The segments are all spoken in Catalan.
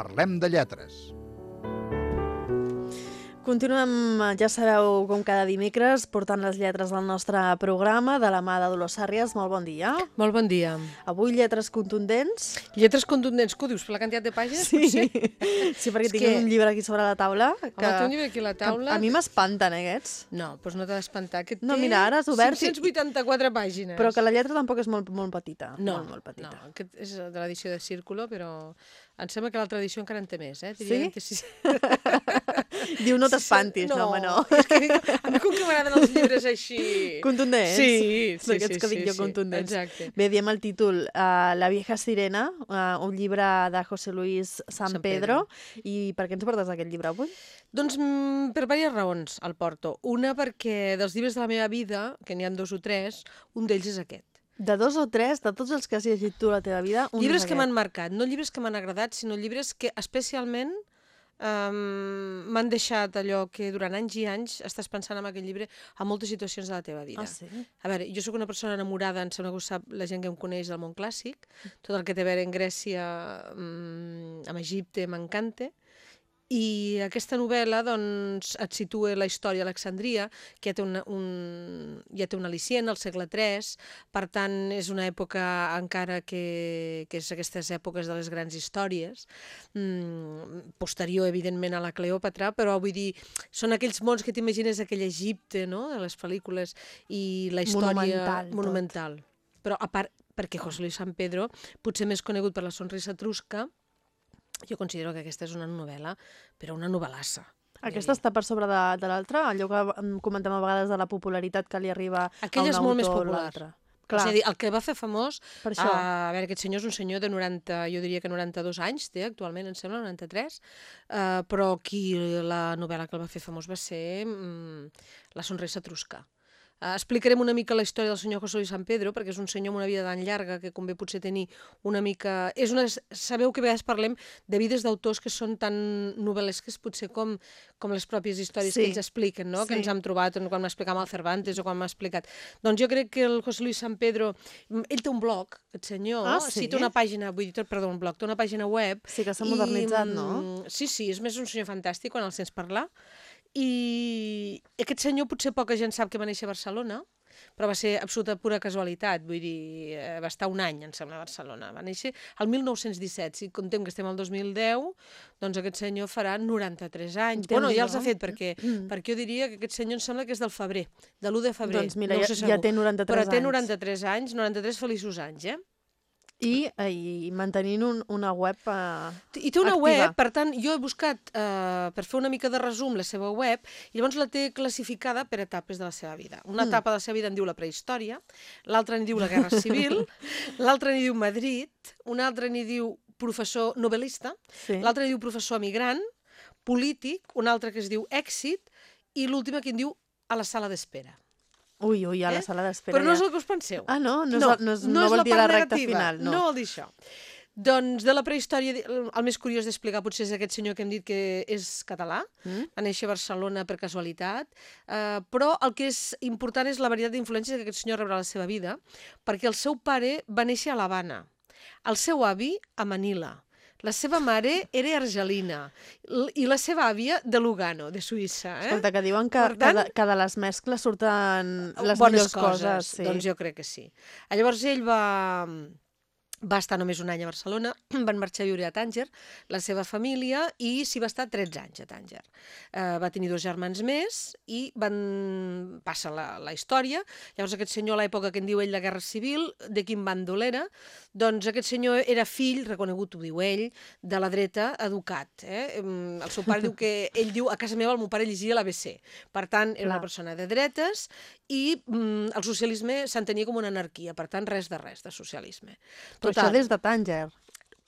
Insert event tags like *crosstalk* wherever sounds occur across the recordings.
Parlem de lletres. Continuem, ja sabeu, com cada dimecres, portant les lletres del nostre programa de la mà de Dolors Sàrries. Molt bon dia. Molt bon dia. Avui lletres contundents. Lletres contundents, que ho dius per la quantitat de pàgines, Sí, potser? sí perquè tinc que- un llibre aquí sobre la taula. Que, Home, té un llibre aquí a la taula. A mi m'espanten, eh, aquests. No, doncs no t'ha d'espantar, que té No, mira, ara has obert i- 584 pàgines. Però que la lletra tampoc és molt, molt petita. No, molt, molt petita. no, aquest és de l'edició de Círculo, però em sembla que l'altra edició encara en té més, eh? Sí? 26. *laughs* Diu, no t'espantis, no, home, no. És que a mi com que m'agraden els llibres així... Contundents? Sí, sí, D'aquests sí, que dic sí, jo, sí, contundents. exacte. Bé, diem el títol, uh, La vieja sirena, uh, un llibre de José Luis San, San Pedro. Pedro. I per què ens portes aquest llibre avui? Doncs mm, per diverses raons el porto. Una perquè dels llibres de la meva vida, que n'hi han dos o tres, un d'ells és aquest. De dos o tres, de tots els que has llegit tu a la teva vida, un llibres que m'han marcat, no llibres que m'han agradat, sinó llibres que especialment um, m'han deixat allò que durant anys i anys estàs pensant en aquell llibre a moltes situacions de la teva vida. Ah, sí? A veure, jo sóc una persona enamorada, em sembla que ho sap la gent que em coneix del món clàssic, tot el que té a veure en Grècia, mm, amb Egipte, m'encanta, i aquesta novel·la doncs, et situa la història a Alexandria, que ja té, una, un, ja té un al·licient al segle III, per tant és una època encara que, que és aquestes èpoques de les grans històries, mm, posterior evidentment a la Cleòpatra, però vull dir, són aquells mons que t'imagines aquell Egipte, no?, de les pel·lícules, i la història Monumental, tot. monumental. Però a part, perquè José Luis San Pedro, potser més conegut per la sonrisa etrusca, jo considero que aquesta és una novel·la, però una novel·lassa. Aquesta està per sobre de, de l'altra? Allò que mm, comentem a vegades de la popularitat que li arriba Aquella a un és molt més popular. Clar. És a dir, el que va fer famós, Per això. a veure, aquest senyor és un senyor de 90, jo diria que 92 anys, té actualment, em sembla, 93, uh, però qui la novel·la que el va fer famós va ser mm, La sonrisa etrusca. Uh, explicarem una mica la història del senyor José Luis San Pedro, perquè és un senyor amb una vida tan llarga que convé potser tenir una mica... És una... Sabeu que a vegades parlem de vides d'autors que són tan novel·lesques potser com, com les pròpies històries Sí. que ells expliquen, no? Sí. que ens hem trobat quan m'explicàvem el Cervantes o quan m'ha explicat. Doncs jo crec que el José Luis San Pedro, mm, ell té un blog, aquest senyor, Ah, sí? té una pàgina, vull dir, perdó, un blog, té una pàgina web. Sí que s'ha modernitzat, no? mm, Sí, sí, és més un senyor fantàstic quan el sents parlar. I aquest senyor potser poca gent sap que va néixer a Barcelona, però va ser absoluta pura casualitat, vull dir, eh, va estar un any, em sembla, a Barcelona. Va néixer el 1917, si contem que estem al 2010, doncs aquest senyor farà 93 anys. Bueno, ja els ha fet, perquè, Mm. perquè jo diria que aquest senyor em sembla que és del febrer, de l'1 de febrer. Doncs mira, no ja- sé ja té 93 Però té anys. 93 anys, 93 feliços anys, eh? I, eh, i mantenint un, una web... Eh, I té una activa. web, per tant, jo he buscat eh, per fer una mica de resum la seva web i llavors la té classificada per etapes de la seva vida. Una Mm. etapa de la seva vida en diu la prehistòria, l'altra en diu la guerra *laughs* civil, l'altra en diu Madrid, una altra n'hi diu professor novel·lista, sí. l'altra n'hi diu professor emigrant, polític, una altra que es diu èxit i l'última que en diu a la sala d'espera. Ui, ui, a la eh? sala d'espera Però no és el que us penseu. Ah, no? No, no, és, no, és, no, és vol la dir la recta negativa, final, no. No vol dir això. Doncs de la prehistòria, el més curiós d'explicar potser és aquest senyor que hem dit que és català, Mm? va néixer a Barcelona per casualitat, eh, però el que és important és la varietat d'influències que aquest senyor rebrà a la seva vida, perquè el seu pare va néixer a l'Havana, el seu avi a Manila, la seva mare era argelina i la seva àvia de Lugano, de Suïssa. Eh? Escolta, que diuen que, Per que, tant- de, que de les mescles surten les bones millors coses. sí. Doncs jo crec que sí. Llavors ell va, va estar només un any a Barcelona, *clears throat* van marxar a viure a Tànger, la seva família, i s'hi va estar 13 anys a Tànger. Uh, va tenir dos germans més i van... passa la, la història. Llavors aquest senyor, a l'època que en diu ell la Guerra Civil, de quin bàndol era? Doncs aquest senyor era fill, reconegut, ho diu ell, de la dreta, educat. Eh? El seu pare diu que... *laughs* Ell diu, a casa meva el meu pare llegia l'ABC. Per tant, era Clar. una persona de dretes i mm, el socialisme s'entenia com una anarquia, per tant, res de res de socialisme. Però això des de Tànger.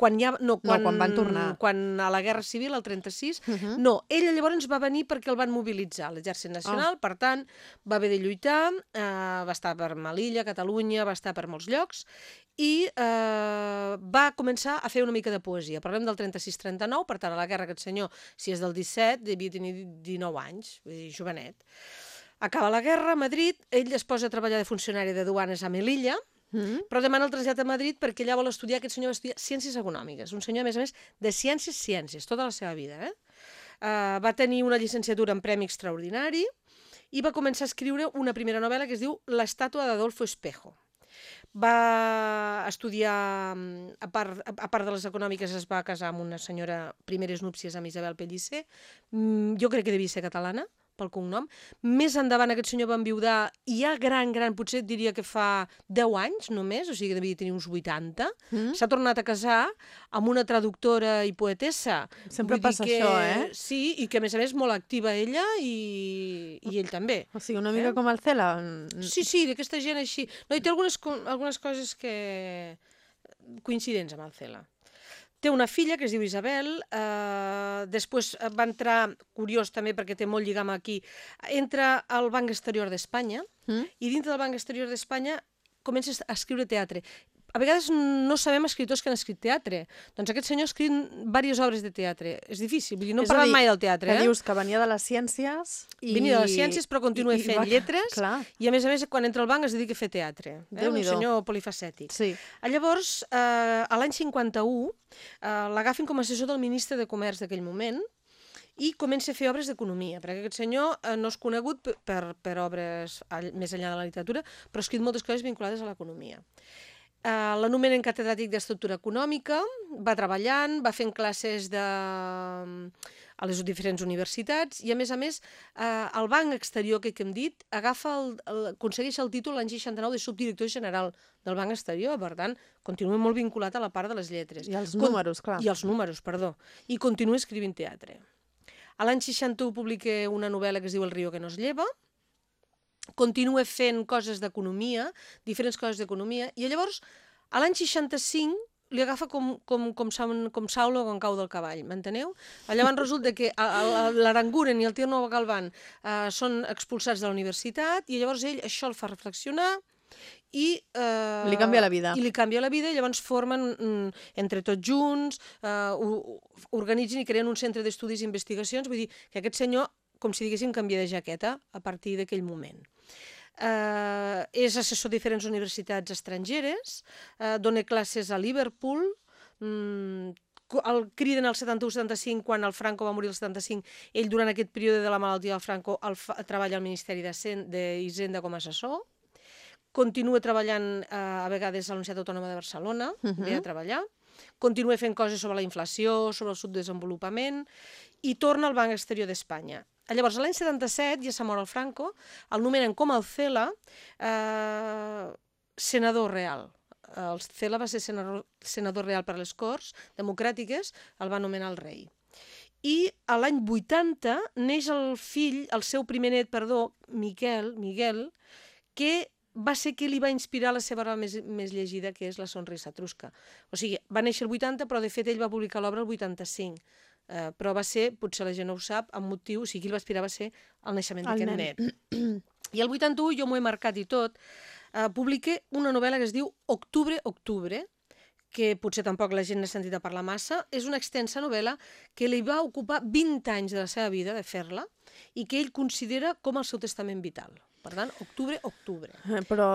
quan, ja, no, quan, quan van tornar. Quan a la Guerra Civil, el 36, Uh -huh. no, ell llavors va venir perquè el van mobilitzar, l'exèrcit nacional, per tant, va haver de lluitar, eh, va estar per Melilla, Catalunya, va estar per molts llocs, i eh, va començar a fer una mica de poesia. Parlem del 36-39, per tant, a la guerra aquest senyor, si és del 17, devia tenir 19 anys, vull dir, jovenet. Acaba la guerra a Madrid, ell es posa a treballar de funcionari de duanes a Melilla, Mm. Però demana el trasllat a Madrid perquè allà vol estudiar, aquest senyor va estudiar Ciències Econòmiques, un senyor, a més a més, de Ciències, Ciències, tota la seva vida. Eh? Uh, va tenir una llicenciatura en Premi Extraordinari i va començar a escriure una primera novel·la que es diu L'estàtua d'Adolfo Espejo. Va estudiar, a part, a part de les econòmiques, es va casar amb una senyora, primeres núpcies amb Isabel Pellicer, mm, jo crec que devia ser catalana, pel cognom. Més endavant aquest senyor va enviudar, i ja gran, gran, potser diria que fa 10 anys només, o sigui que devia tenir uns 80, mm. s'ha tornat a casar amb una traductora i poetessa. Sempre Vull passa que, això, eh? Sí, i que a més a més molt activa ella i, i ell també. O sigui, una mica eh? com el Cela. Sí, sí, d'aquesta gent així. No, i té algunes, algunes coses que coincidents amb el Cela. Té una filla que es diu Isabel, eh, després va entrar, curiós també perquè té molt lligam aquí, entra al Banc Exterior d'Espanya mm. i dintre del Banc Exterior d'Espanya comença a escriure teatre a vegades no sabem escriptors que han escrit teatre. Doncs aquest senyor ha escrit diverses obres de teatre. És difícil, vull dir, no parlat mai del teatre. Que eh? dius que venia de les ciències... I... Venia de les ciències, però continua I, fent va... lletres, Clar. i a més a més, quan entra al banc es dedica a fer teatre. Eh? Un senyor polifacètic. Sí. Llavors, eh, a l'any 51, eh, l'agafin com a assessor del ministre de Comerç d'aquell moment, i comença a fer obres d'economia, perquè aquest senyor eh, no és conegut per, per, per obres all, més enllà de la literatura, però ha escrit moltes coses vinculades a l'economia. Uh, L'anomenen catedràtic d'estructura econòmica, va treballant, va fent classes de... a les diferents universitats i, a més a més, uh, el Banc Exterior, que, que hem dit, agafa el, el, aconsegueix el títol l'any 69 de subdirector general del Banc Exterior, per tant, continua molt vinculat a la part de les lletres. I els números, clar. I els números, perdó. I continua escrivint teatre. A l'any 61 publica una novel·la que es diu El riu que no es lleva, continua fent coses d'economia, diferents coses d'economia, i llavors, a l'any 65, li agafa com, com, com, com Saulo con cau del cavall, m'enteneu? Llavors resulta que l'Aranguren i el Tierno Galvan eh, són expulsats de la universitat i llavors ell això el fa reflexionar i... Eh, li canvia la vida. I li canvia la vida i llavors formen, mm, entre tots junts, eh, organitzen i creen un centre d'estudis i investigacions, vull dir que aquest senyor com si diguéssim, canvia de jaqueta a partir d'aquell moment. Eh, és assessor de diferents universitats estrangeres, eh, dona classes a Liverpool, mm, el criden al 71-75, quan el Franco va morir el 75, ell durant aquest període de la malaltia del Franco el fa, treballa al Ministeri d'Hisenda com a assessor, continua treballant eh, a vegades a la Universitat Autònoma de Barcelona, uh -huh. ve a treballar, continua fent coses sobre la inflació, sobre el subdesenvolupament, i torna al Banc Exterior d'Espanya. Llavors, l'any 77, ja s'ha mort el Franco, el nomenen com el Cela eh, senador real. El Cela va ser senador, senador real per les Corts Democràtiques, el va nomenar el rei. I a l'any 80 neix el fill, el seu primer net, perdó, Miquel, Miguel, que va ser qui li va inspirar la seva obra més, més llegida, que és La sonrisa trusca. O sigui, va néixer el 80, però de fet ell va publicar l'obra el 85. Eh, però va ser, potser la gent no ho sap, amb motiu, o sigui, qui el va aspirar va ser el naixement d'aquest net. I el 81, jo m'ho he marcat i tot, eh, publica una novel·la que es diu Octubre, Octubre, que potser tampoc la gent n'ha sentit a parlar massa, és una extensa novel·la que li va ocupar 20 anys de la seva vida de fer-la i que ell considera com el seu testament vital. Per tant, octubre, octubre. Eh, però,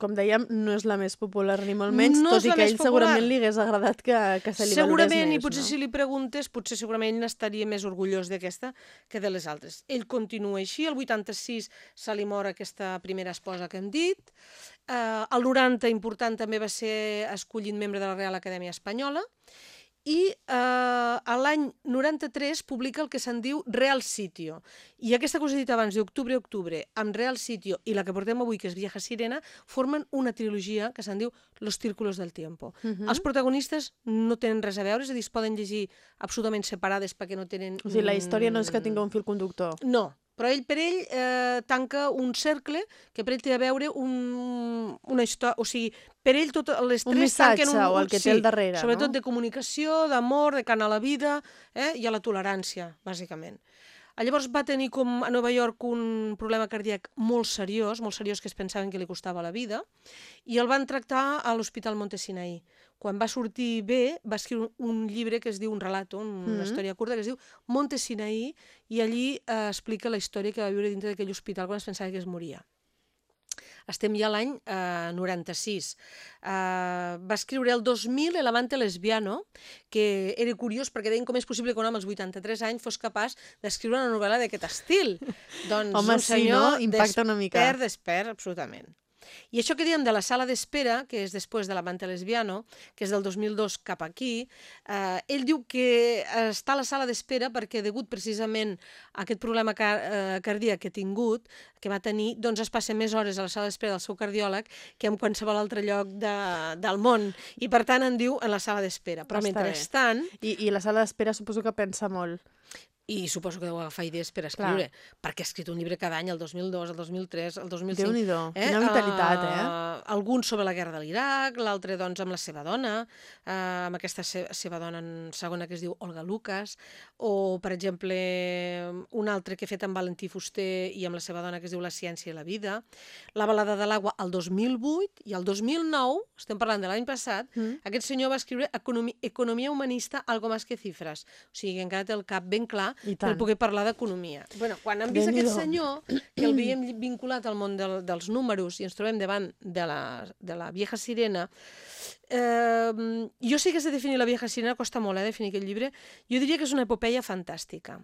com dèiem, no és la més popular ni molt menys, no tot i que a ell popular. segurament li hagués agradat que, que se li segurament, més. i potser no? si li preguntes, potser segurament n'estaria més orgullós d'aquesta que de les altres. Ell continua així, el 86 se li mor aquesta primera esposa que hem dit, eh, el 90, important, també va ser escollit membre de la Real Acadèmia Espanyola, i eh, l'any 93 publica el que se'n diu Real Sitio. I aquesta cosa dit abans, d'octubre-octubre, amb Real Sitio i la que portem avui, que és Vieja Sirena, formen una trilogia que se'n diu Los Círculos del Tiempo. Uh -huh. Els protagonistes no tenen res a veure, és a dir, es poden llegir absolutament separades perquè no tenen... O sigui, la història no és que tingui un fil conductor. No, però ell per ell eh, tanca un cercle que per ell té a veure un, una història, o sigui, per ell tot, les tres un missatge, tanquen un, o el que sí, té al darrere, sobretot no? de comunicació, d'amor, de cant a la vida eh, i a la tolerància, bàsicament. Llavors va tenir com a Nova York un problema cardíac molt seriós, molt seriós que es pensaven que li costava la vida, i el van tractar a l'Hospital Montesinaí. Quan va sortir bé, va escriure un llibre que es diu un relato, una mm -hmm. història curta, que es diu Montesinaí, i allí eh, explica la història que va viure dintre d'aquell hospital quan es pensava que es moria. Estem ja l'any eh, 96. Eh, va escriure el 2000 El amante lesbiano, que era curiós perquè deien com és possible que un home als 83 anys fos capaç d'escriure una novel·la d'aquest estil. *laughs* doncs Home, un sí, senyor no? Impacta una mica. despert, despert, absolutament. I això que diem de la sala d'espera, que és després de l'amante lesbiano, que és del 2002 cap aquí, eh, ell diu que està a la sala d'espera perquè degut precisament a aquest problema car eh, cardíac que ha tingut, que va tenir, doncs es passa més hores a la sala d'espera del seu cardiòleg que en qualsevol altre lloc de, del món. I per tant en diu en la sala d'espera. Però Està bé. mentrestant, I, I la sala d'espera suposo que pensa molt. I suposo que deu agafar idees per escriure, perquè ha escrit un llibre cada any, el 2002, el 2003, el 2005... Déu-n'hi-do, quina vitalitat, eh? Uh, algun sobre la guerra de l'Iraq, l'altre, doncs, amb la seva dona, uh, amb aquesta se seva dona en segona que es diu Olga Lucas, o, per exemple, un altre que ha fet amb Valentí Fuster i amb la seva dona que es diu La ciència i la vida, La balada de l'aigua el 2008 i el 2009, estem parlant de l'any passat, Mm. aquest senyor va escriure Economia, Economia humanista, algo más que cifres. O sigui, que encara té el cap ben clar per poder parlar d'economia. Bueno, quan hem vist aquest senyor, que el veiem vinculat al món del, dels números i ens trobem davant de la, de la vieja sirena, eh, jo sé que has de definir la vieja sirena, costa molt eh, definir aquest llibre, jo diria que és una epopeia fantàstica.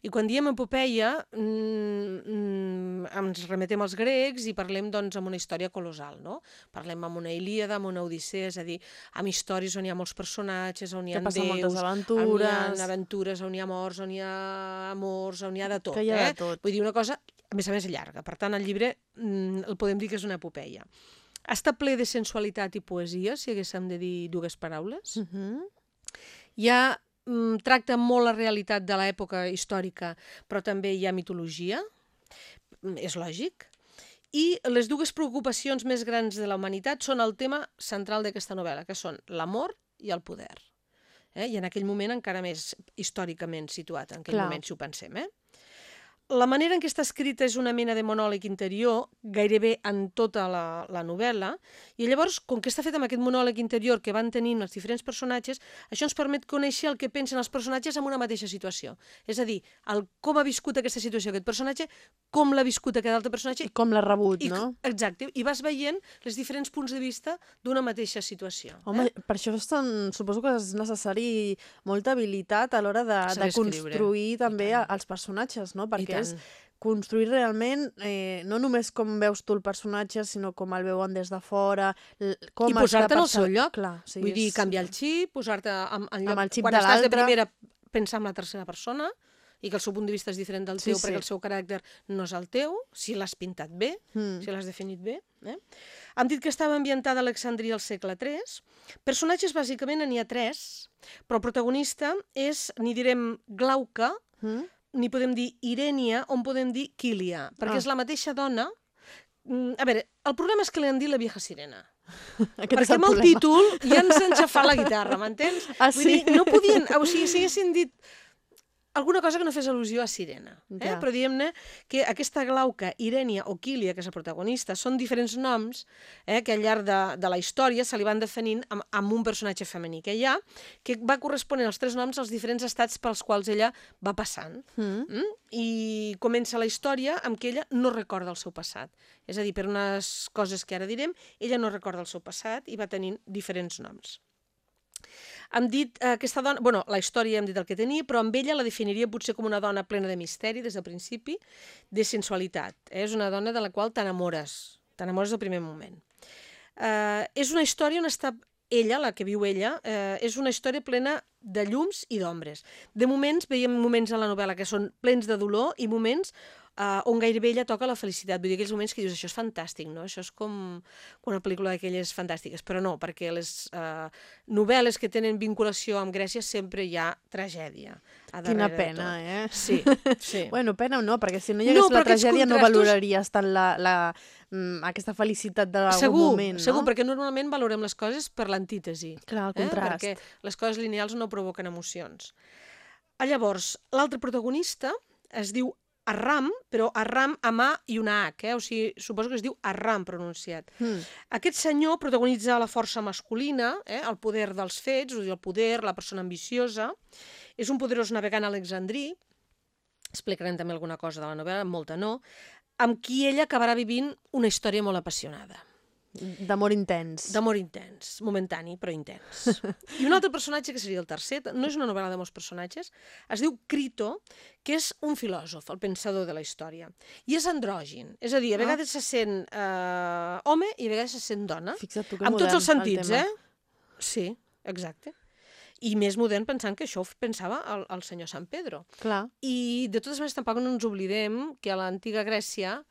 I quan diem epopeia, mm, mm, ens remetem als grecs i parlem doncs, amb una història colossal, no? Parlem amb una Ilíada, amb una Odissea, és a dir, amb històries on hi ha molts personatges, on hi Que ha passen déus, moltes on hi aventures. ha aventures, on hi ha morts, on hi ha amors, on hi ha de tot. Que hi ha eh? de tot. Vull dir, una cosa, a més a més, llarga. Per tant, el llibre mm, el podem dir que és una epopeia. Està ple de sensualitat i poesia, si haguéssim de dir dues paraules. Uh -huh. Hi ha, tracta molt la realitat de l'època històrica, però també hi ha mitologia, mm, és lògic, i les dues preocupacions més grans de la humanitat són el tema central d'aquesta novel·la, que són l'amor i el poder. Eh? I en aquell moment encara més històricament situat, en aquell Clar. moment, si ho pensem. Eh? La manera en què està escrita és una mena de monòleg interior, gairebé en tota la, la novel·la, i llavors, com que està fet amb aquest monòleg interior que van tenint els diferents personatges, això ens permet conèixer el que pensen els personatges en una mateixa situació. És a dir, el, com ha viscut aquesta situació aquest personatge, com l'ha viscut aquest altre personatge, I com l'ha rebut, i, no? Exacte, i vas veient els diferents punts de vista d'una mateixa situació. Home, eh? per això és tan, suposo que és necessari molta habilitat a l'hora de, de construir també els personatges, no? Perquè és construir realment eh, no només com veus tu el personatge, sinó com el veuen des de fora, com I posar-te en el seu lloc. Clar, sí, Vull dir, és- canviar el xip, posar-te en, en lloc... Amb el xip quan de estàs de primera, pensar en la tercera persona i que el seu punt de vista és diferent del Sí, teu sí. perquè el seu caràcter no és el teu, si l'has pintat bé, Mm. si l'has definit bé. Eh? Hem dit que estava ambientada a Alexandria al segle III. Personatges, bàsicament, n'hi ha tres, però el protagonista és, n'hi direm, Glauca, Mm? Ni podem dir Irènia, on podem dir Quília, perquè Ah. és la mateixa dona. Mm, A veure, el problema és que li han dit la vieja sirena. *laughs* Aquest perquè amb el problema. títol ja ens ha enxafat la guitarra, m'entens? Ah, Vull sí? dir, no podien... O sigui, si haguessin dit alguna cosa que no fes al·lusió a Sirena. Eh? Ja. Però diguem-ne que aquesta Glauca, Irènia o Quília, que és la protagonista, són diferents noms eh, que al llarg de, de la història se li van definint amb, amb un personatge femení que hi ha, que va corresponent els tres noms als diferents estats pels quals ella va passant. Mm. Mm? I comença la història amb que ella no recorda el seu passat. És a dir, per unes coses que ara direm, ella no recorda el seu passat i va tenint diferents noms. Hem dit eh, aquesta dona... bueno, la història hem dit el que tenia, però amb ella la definiria potser com una dona plena de misteri des del principi, de sensualitat. Eh? És una dona de la qual t'enamores, t'enamores del primer moment. Eh, és una història on està ella, la que viu ella, eh, és una història plena de llums i d'ombres. De moments, veiem moments a la novel·la que són plens de dolor i moments uh, on gairebé ella toca la felicitat. Vull dir, aquells moments que dius, això és fantàstic, no? Això és com una pel·lícula d'aquelles fantàstiques. Però no, perquè les uh, novel·les que tenen vinculació amb Grècia sempre hi ha tragèdia. Quina de pena, eh? Sí, *laughs* sí. Bueno, pena no, perquè si no hi No, hagués però la tragèdia no contrastos- valoraries tant la, la, mm, aquesta felicitat d'algun segur, moment, no? segur, perquè normalment valorem les coses per l'antítesi. Clar, el eh? contrast. perquè les coses lineals no provoquen emocions. Llavors, l'altre protagonista es diu Arram, però Arram amb A i una H, eh? o sigui, suposo que es diu Arram pronunciat. Mm. Aquest senyor protagonitza la força masculina, eh? el poder dels fets, a dir, el poder, la persona ambiciosa, és un poderós navegant alexandrí, explicarem també alguna cosa de la novel·la, molta no, amb qui ella acabarà vivint una història molt apassionada. D'amor intens. D'amor intens, momentani, però intens. I un altre personatge, que seria el tercer, no és una novel·la de molts personatges, es diu Crito, que és un filòsof, el pensador de la història. I és andrògin, és a dir, a Ah. vegades se sent eh, home i a vegades se sent dona. Fixa't tu que Amb tots els el sentits, tema. eh? Sí, exacte. I més modern pensant que això ho pensava el, el senyor San Pedro. Clar. I de totes maneres tampoc no ens oblidem que a l'antiga Grècia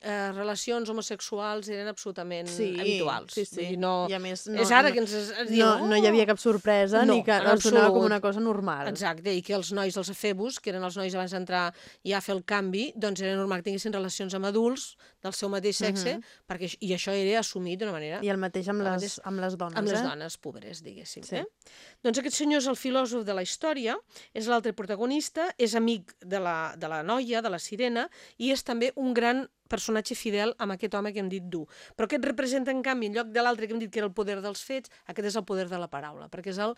eh, relacions homosexuals eren absolutament Sí, habituals. sí, sí. No, I a més, no, és ara no, que ens es, es diu... no, no hi havia cap sorpresa No, ni que en es donava com una cosa normal. Exacte, i que els nois, els efebus, que eren els nois abans d'entrar ja a fer el canvi, doncs era normal que tinguessin relacions amb adults del seu mateix sexe, perquè, aix- i això era assumit d'una manera I el mateix amb les, mateix amb les dones, amb les eh? dones pobres, diguéssim. Sí. Eh? Doncs aquest senyor és el filòsof de la història, és l'altre protagonista, és amic de la, de la noia, de la sirena, i és també un gran personatge fidel amb aquest home que hem dit dur. Però aquest representa, en canvi, en lloc de l'altre que hem dit que era el poder dels fets, aquest és el poder de la paraula, perquè és el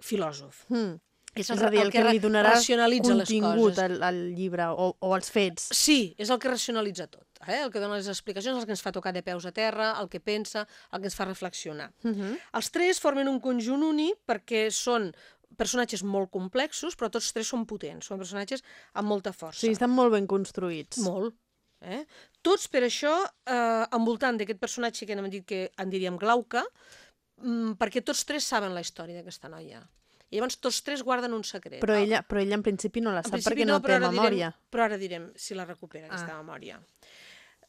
filòsof. Mm. És, És a dir, el que, ra- li donarà contingut coses. al, al llibre o, o als fets. Sí, és el que racionalitza tot. Eh? El que dona les explicacions, el que ens fa tocar de peus a terra, el que pensa, el que ens fa reflexionar. Uh -huh. Els tres formen un conjunt únic perquè són personatges molt complexos, però tots tres són potents, són personatges amb molta força. Sí, estan molt ben construïts. Molt. Eh? Tots per això, eh, envoltant d'aquest personatge que hem dit que en diríem Glauca, mm, perquè tots tres saben la història d'aquesta noia. I llavors tots tres guarden un secret. Però ella, però ella en principi no la sap perquè no, però té memòria. Direm, però ara direm si la recupera, aquesta Ah. memòria.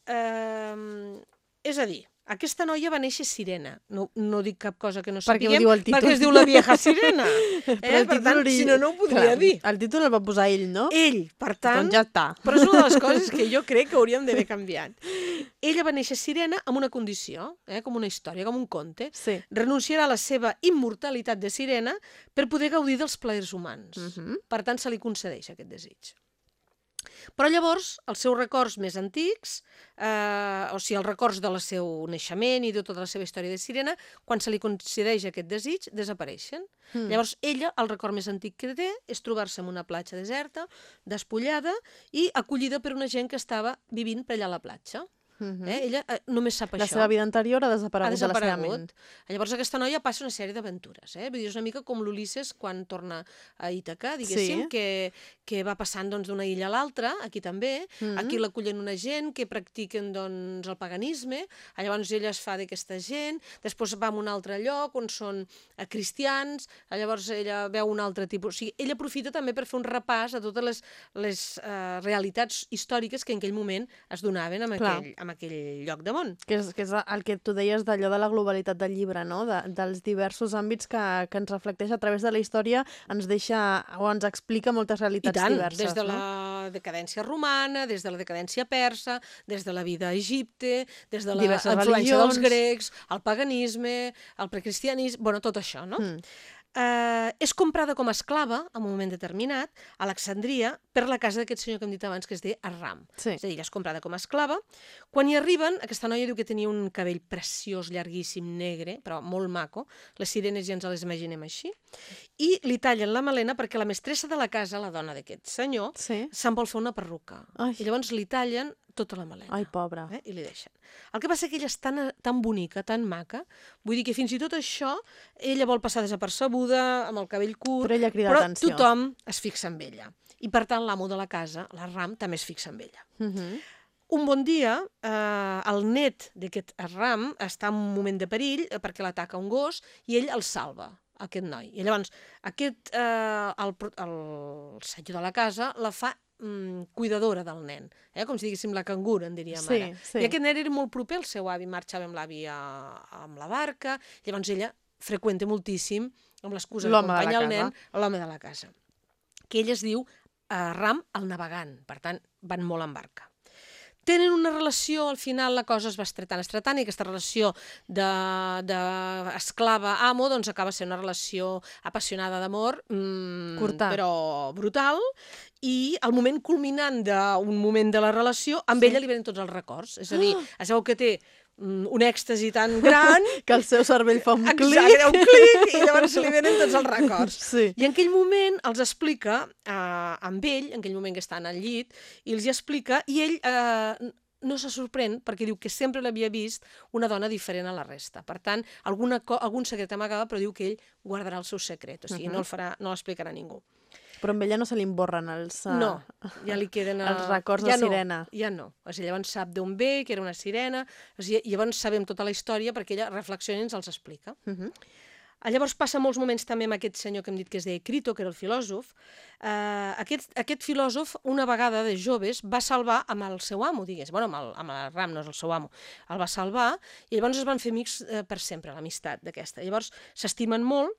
Uh, és a dir, aquesta noia va néixer sirena. No, no dic cap cosa que no Perquè sapiguem, diu el títol. perquè es diu la vieja sirena. *laughs* Però eh? el Per tant, si no, no ho podria Clar, dir. El títol el va posar ell, no? Ell, per tant, Doncs ja està. però és una de les coses que jo crec que hauríem d'haver *laughs* canviat. Ella va néixer sirena amb una condició, eh? com una història, com un conte. Sí. Renunciarà a la seva immortalitat de sirena per poder gaudir dels plaers humans. Mhm. Per tant, se li concedeix aquest desig. Però llavors, els seus records més antics, eh, o sigui, els records del seu naixement i de tota la seva història de sirena, quan se li concedeix aquest desig, desapareixen. Mm. Llavors, ella, el record més antic que té és trobar-se en una platja deserta, despullada i acollida per una gent que estava vivint per allà a la platja. Mhm. Eh? Ella eh, només sap La això seva vida anterior ha ha desaparegut, de la seva ment. desaparegut. Llavors aquesta noia passa una sèrie d'aventures. Eh? Vull dir, és una mica com l'Ulisses quan torna a Ítaca, diguéssim, Sí. que, que va passant doncs, d'una illa a l'altra, aquí també. Mhm. Aquí l'acullen una gent que practiquen doncs, el paganisme, llavors ella es fa d'aquesta gent, després va a un altre lloc on són eh, cristians, llavors ella veu un altre tipus... O sigui, ella aprofita també per fer un repàs a totes les, les eh, realitats històriques que en aquell moment es donaven en Clar. aquell, en aquell lloc de món. Que és, que és el que tu deies d'allò de la globalitat del llibre, no? De, dels diversos àmbits que, que ens reflecteix a través de la història, ens deixa o ens explica moltes I realitats tant, diverses. des de no? la decadència romana, des de la decadència persa, des de la vida a Egipte, des de la influència dels grecs, el paganisme, el precristianisme, bueno, tot això, no? Mm. Eh, és comprada com a esclava, en un moment determinat, a Alexandria, per la casa d'aquest senyor que hem dit abans, que es deia Arram. Sí. És a dir, ella és comprada com a esclava. Quan hi arriben, aquesta noia diu que tenia un cabell preciós, llarguíssim, negre, però molt maco. Les sirenes ja ens les imaginem així. I li tallen la melena perquè la mestressa de la casa, la dona d'aquest senyor, Sí. se'n vol fer una perruca. Ai. I llavors li tallen tota la melena. Ai, pobra. Eh? I li deixen. El que passa que ella és tan, tan bonica, tan maca, vull dir que fins i tot això, ella vol passar desapercebuda, amb el cabell curt, Però ella crida però tothom es fixa en ella. I per tant l'amo de la casa, la Ram, també es fixa en ella. Mhm. Un bon dia, eh, el net d'aquest Ram està en un moment de perill eh, perquè l'ataca un gos i ell el salva, aquest noi. I llavors, aquest, eh, el, el senyor de la casa la fa mm, cuidadora del nen, eh? com si diguéssim la cangura, en diríem Sí, ara. sí. I aquest nen era molt proper al seu avi, marxava amb l'avi amb la barca, llavors ella freqüenta moltíssim, amb l'excusa d'acompanyar el nen, l'home de la casa. Que ell es diu eh, Ram el navegant, per tant, van molt en barca. Tenen una relació, al final la cosa es va estretant, estretant, i aquesta relació d'esclava-amo doncs acaba sent una relació apassionada d'amor, mm, Curta. però brutal, i el moment culminant d'un moment de la relació, amb ella li venen tots els records. És a dir, es veu que té mm, un èxtasi tan gran *laughs* Que el seu cervell fa un clic. Exacte, un clic, i llavors li venen tots els records. *laughs* Sí. I en aquell moment els explica eh, amb ell, en aquell moment que estan al llit, i els hi explica, i ell eh, no se sorprèn perquè diu que sempre l'havia vist una dona diferent a la resta. Per tant, alguna algun secret amagava, però diu que ell guardarà el seu secret, o sigui, uh -huh. no el farà, no l'explicarà a ningú. Però amb ella no se li emborren els... Uh, No, ja li queden... Els records ja de sirena. No, ja no. O sigui, llavors sap d'on ve, que era una sirena, o sigui, llavors sabem tota la història perquè ella reflexiona i ens els explica. Uh -huh. Ah, Llavors passa molts moments també amb aquest senyor que hem dit que es deia Crito, que era el filòsof. Uh, aquest, aquest filòsof, una vegada de joves, va salvar amb el seu amo, digués. Bueno, amb el, amb el Ram, no és el seu amo. El va salvar i llavors es van fer amics uh, per sempre, l'amistat d'aquesta. Llavors s'estimen molt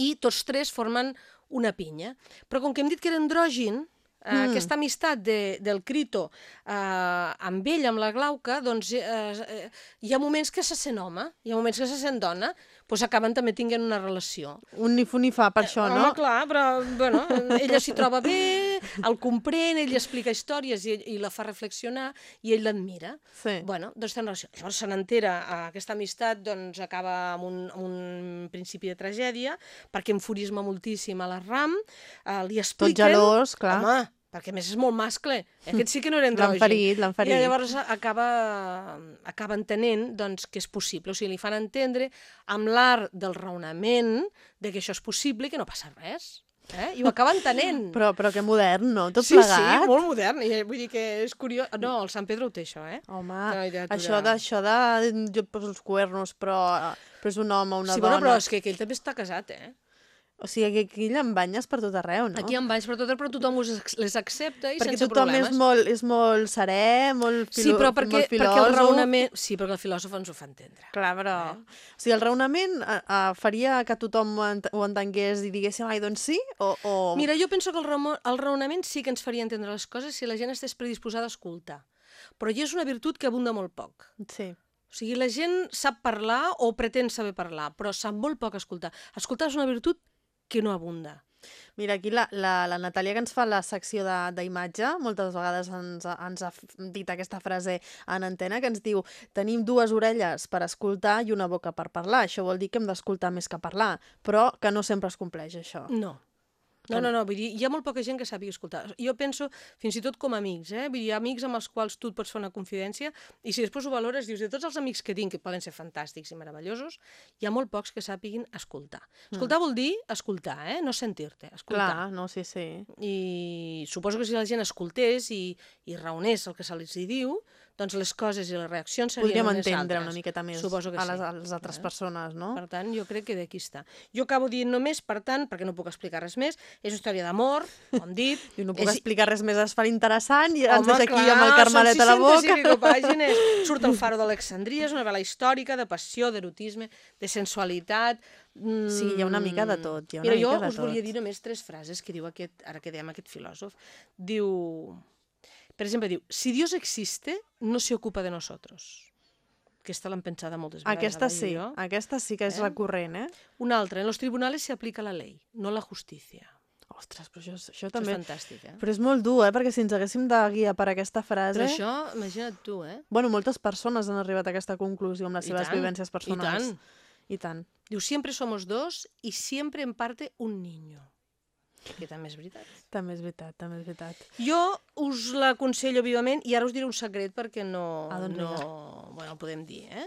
i tots tres formen una pinya. Però com que hem dit que era andrògin, eh, Mm. aquesta amistat de, del Crito eh, amb ell, amb la Glauca, doncs eh, eh, hi ha moments que se sent home, hi ha moments que se sent dona, doncs acaben també tinguent una relació. Un ni fu ni fa per això, Home, no? clar, però bueno, ella s'hi troba bé, el comprèn, ell li explica històries i, i la fa reflexionar i ell l'admira. Sí. Bueno, doncs tenen relació. Llavors se n'entera, eh, aquesta amistat doncs, acaba amb un, amb un principi de tragèdia, perquè enfurisma moltíssim a la Ram, eh, li Tot expliquen... gelós, clar. Home, perquè més és molt mascle. *laughs* Aquest sí que no era L'han andrògin. ferit, l'han ferit. I llavors acaba, acaba entenent doncs, que és possible. O sigui, li fan entendre amb l'art del raonament de que això és possible i que no passa res. Eh? I ho acaba *laughs* entenent. Però, però que modern, no? Tot sí, plegat. sí, molt modern. I vull dir que és curiós. No, el Sant Pedro ho té, això, eh? Home, això de, això de... Jo poso els cuernos, però, però és un home, una sí, dona... bueno, però és que, que ell també està casat, eh? O sigui, que aquí hi ha banyes per tot arreu, no? Aquí baix, però, tot, però tothom us, les accepta i perquè sense tothom problemes. és molt, és molt serè, molt, filo, Sí, però perquè, molt perquè el filòsof. raonament... Sí, perquè el filòsof ens ho fa entendre. Clar, però... O sigui, el raonament uh, uh, faria que tothom ho, ent ho entengués i diguéssim, ai, doncs sí? O, o... Mira, jo penso que el, el raonament sí que ens faria entendre les coses si la gent estigués predisposada a escoltar. Però ja és una virtut que abunda molt poc. Sí. O sigui, la gent sap parlar o pretén saber parlar, però sap molt poc escoltar. Escoltar és una virtut que no abunda. Mira, aquí la, la, la Natàlia que ens fa la secció de- d'imatge, moltes vegades ens, ens ha dit aquesta frase en antena, que ens diu tenim dues orelles per escoltar i una boca per parlar. Això vol dir que hem d'escoltar més que parlar, però que no sempre es compleix això. No. No, no, no, vull dir, hi ha molt poca gent que sàpiga escoltar. Jo penso, fins i tot com a amics, eh? Vull dir, hi ha amics amb els quals tu et pots fer una confidència i si després ho valores, dius, de tots els amics que tinc, que poden ser fantàstics i meravellosos, hi ha molt pocs que sàpiguin escoltar. Escoltar vol dir escoltar, eh? No sentir-te, escoltar. Clar, no, sí, sí. I suposo que si la gent escoltés i, i raonés el que se li diu, doncs les coses i les reaccions serien Podríem unes entendre altres. una miqueta més Suposo que a les, sí. a les altres Eh? persones, no? Per tant, jo crec que d'aquí està. Jo acabo dient només, per tant, perquè no puc explicar res més, és una història d'amor, com hem dit. *laughs* I no puc és... explicar res més, es fa interessant i ens Home, deixa aquí clar, amb el carmelet a la boca. 600 i pico *laughs* pàgines. Surt el faro d'Alexandria, és una vela històrica de passió, d'erotisme, de sensualitat... Mm... Sí, hi ha una mica de tot, hi ha una Mira, jo mica de us volia tot. dir només tres frases que diu aquest, ara que dèiem aquest filòsof. Diu, per exemple, diu, si Dios existe, no se ocupa de nosotros. Aquesta l'han pensada moltes vegades. Aquesta sí, jo. aquesta sí que és Eh? recurrent, eh? Una altra, en los tribunales se aplica la ley, no la justicia. Ostres, però això, això Això també... és fantàstic, eh? Però és molt dur, eh? Perquè si ens haguéssim de guiar per aquesta frase... Però això, imagina't tu, eh? Bueno, moltes persones han arribat a aquesta conclusió amb les I seves tant, vivències I personals. tant. I tant. Diu, siempre somos dos y siempre en parte un niño. Que també és veritat. També és veritat, també és veritat. Jo us l'aconsello vivament i ara us diré un secret perquè no, Ah, doncs no bueno, el podem dir. Eh?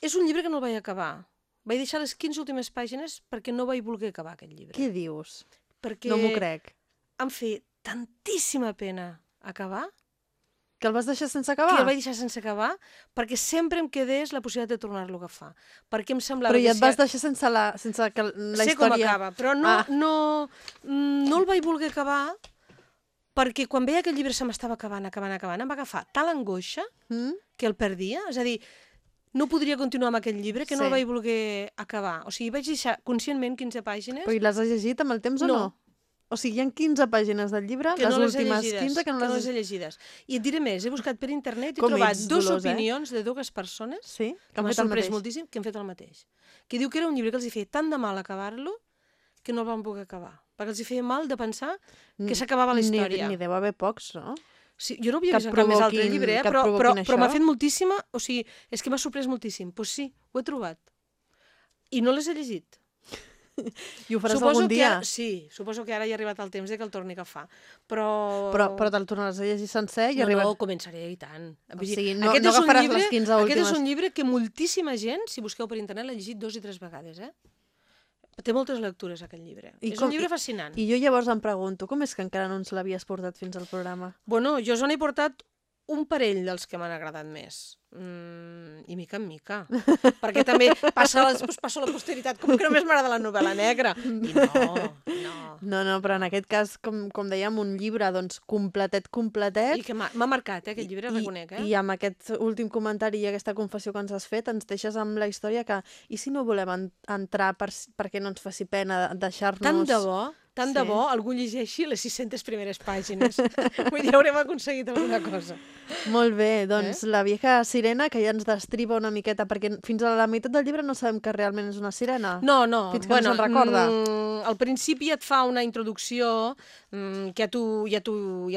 És un llibre que no el vaig acabar. Vaig deixar les 15 últimes pàgines perquè no vaig voler acabar aquest llibre. Què dius? Perquè No m'ho crec. em feia tantíssima pena acabar Que el vas deixar sense que acabar? el vaig deixar sense acabar perquè sempre em quedés la possibilitat de tornar-lo a agafar. Perquè em semblava Però ja que et vas deixar sense, la, sense que la sé història... com acaba, però no, Ah. no, mm, no el vaig voler acabar perquè quan veia que el llibre se m'estava acabant, acabant, acabant, em va agafar tal angoixa Mm? que el perdia, és a dir, no podria continuar amb aquest llibre que no Sí. el vaig voler acabar. O sigui, vaig deixar conscientment 15 pàgines Però i les has llegit amb el temps o No. no? O sigui, hi ha 15 pàgines del llibre, que les no les últimes llegides, 15 que no les... he llegides. I et diré més, he buscat per internet i he trobat ets, dues Dolors, eh? opinions de dues persones Sí? Que que m'ha sorprès moltíssim, que han fet el mateix. Que diu que era un llibre que els hi feia tant de mal acabar-lo que no el van poder acabar. Perquè els hi feia mal de pensar que s'acabava la història. Ni, ni deu haver pocs, no? Sí, jo no havia Que vist cap més altre provoquin- llibre, eh? que però, però, provoquin però m'ha fet moltíssima... O sigui, és que m'ha sorprès moltíssim. Doncs pues sí, ho he trobat. I no les he llegit. I ho faràs suposo algun que dia. ara, sí, suposo que ara ja ha arribat el temps de que el torni a agafar. Però... Però, però te'l tornaràs a llegir sencer i no, arribar... no, començaré i tant. O sigui, no- aquest no és un agafaràs llibre, les 15 Aquest és últimes. un llibre que moltíssima gent, si busqueu per internet, l'ha llegit dos i tres vegades, eh? Té moltes lectures, aquest llibre. I és com- un llibre fascinant. I jo llavors em pregunto, com és que encara no ens l'havies portat fins al programa? Bueno, jo us n'he portat un parell dels que m'han agradat més. Mm, I mica en mica. Perquè també passa, després passa la posteritat, com que només m'agrada la novel·la negra. I no, no. No, no, però en aquest cas, com, com dèiem, un llibre doncs, completet, completet. I que m'ha marcat, eh, aquest llibre, reconec, eh? I amb aquest últim comentari i aquesta confessió que ens has fet, ens deixes amb la història que, i si no volem en entrar per, perquè no ens faci pena deixar-nos... Tant de bo, tant de Sí. bo algú llegeixi les 600 primeres pàgines. *laughs* Vull dir, haurem aconseguit alguna cosa. Molt bé, doncs Eh? la vieja sirena que ja ens destriba una miqueta, perquè fins a la meitat del llibre no sabem que realment és una sirena. No, no. Fins que no se'n recorda. Mm, al principi et fa una introducció mm, que ja t'ho ja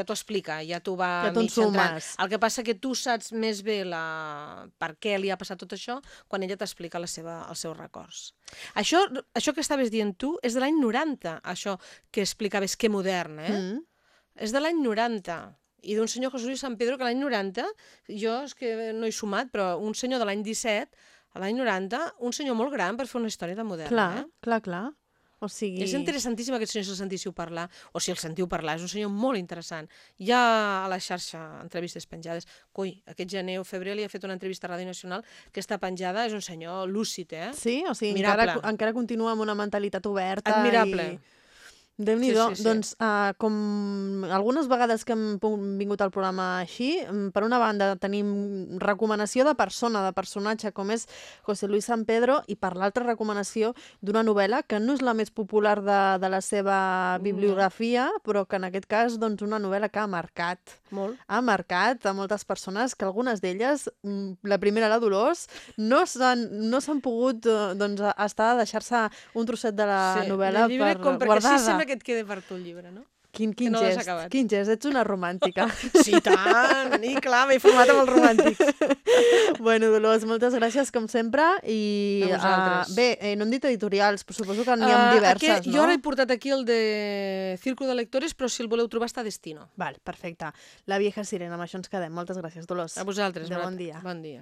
ja explica, ja t'ho va Ja mig centrant. El que passa que tu saps més bé la... per què li ha passat tot això quan ella t'explica els seus records. Això, això que estaves dient tu és de l'any 90, això que explicaves que modern, eh? Mm. És de l'any 90 i d'un senyor José Luis San Pedro que l'any 90, jo és que no he sumat, però un senyor de l'any 17, a l'any 90, un senyor molt gran per fer una història tan moderna. Clar, Eh? clar, clar. O sigui... És interessantíssim aquest senyor si el sentíssiu parlar, o si el sentiu parlar, és un senyor molt interessant. Hi ha a la xarxa entrevistes penjades. Coi, aquest gener o febrer li ha fet una entrevista a Ràdio Nacional que està penjada, és un senyor lúcid, eh? Sí, o sigui, encara, encara continua amb una mentalitat oberta. Admirable. I... Déu-n'hi-do. Sí, sí, sí. Doncs, uh, com algunes vegades que hem vingut al programa així, mm, per una banda tenim recomanació de persona, de personatge, com és José Luis San Pedro, i per l'altra recomanació d'una novel·la que no és la més popular de, de la seva No. bibliografia, però que en aquest cas, doncs, una novel·la que ha marcat Molt. ha marcat a moltes persones que algunes d'elles, mm, la primera, la Dolors, no s'han no s'han pogut eh, doncs, estar a deixar-se un trosset de la sí, novel·la per guardada. Sembla que et quede per tu el llibre, no? Quin, quin no gest, quin gest, ets una romàntica. *laughs* Sí, tant! I clar, m'he format amb els romàntics. bueno, Dolors, moltes gràcies, com sempre. I, A vosaltres. uh, bé, eh, no hem dit editorials, però suposo que n'hi ha Ah, diverses, aquest, no? Jo ara he portat aquí el de Círculo de Lectores, però si el voleu trobar està a Destino. Val, perfecte. La vieja sirena, amb això ens quedem. Moltes gràcies, Dolors. A vosaltres. De bon dia. Bon dia.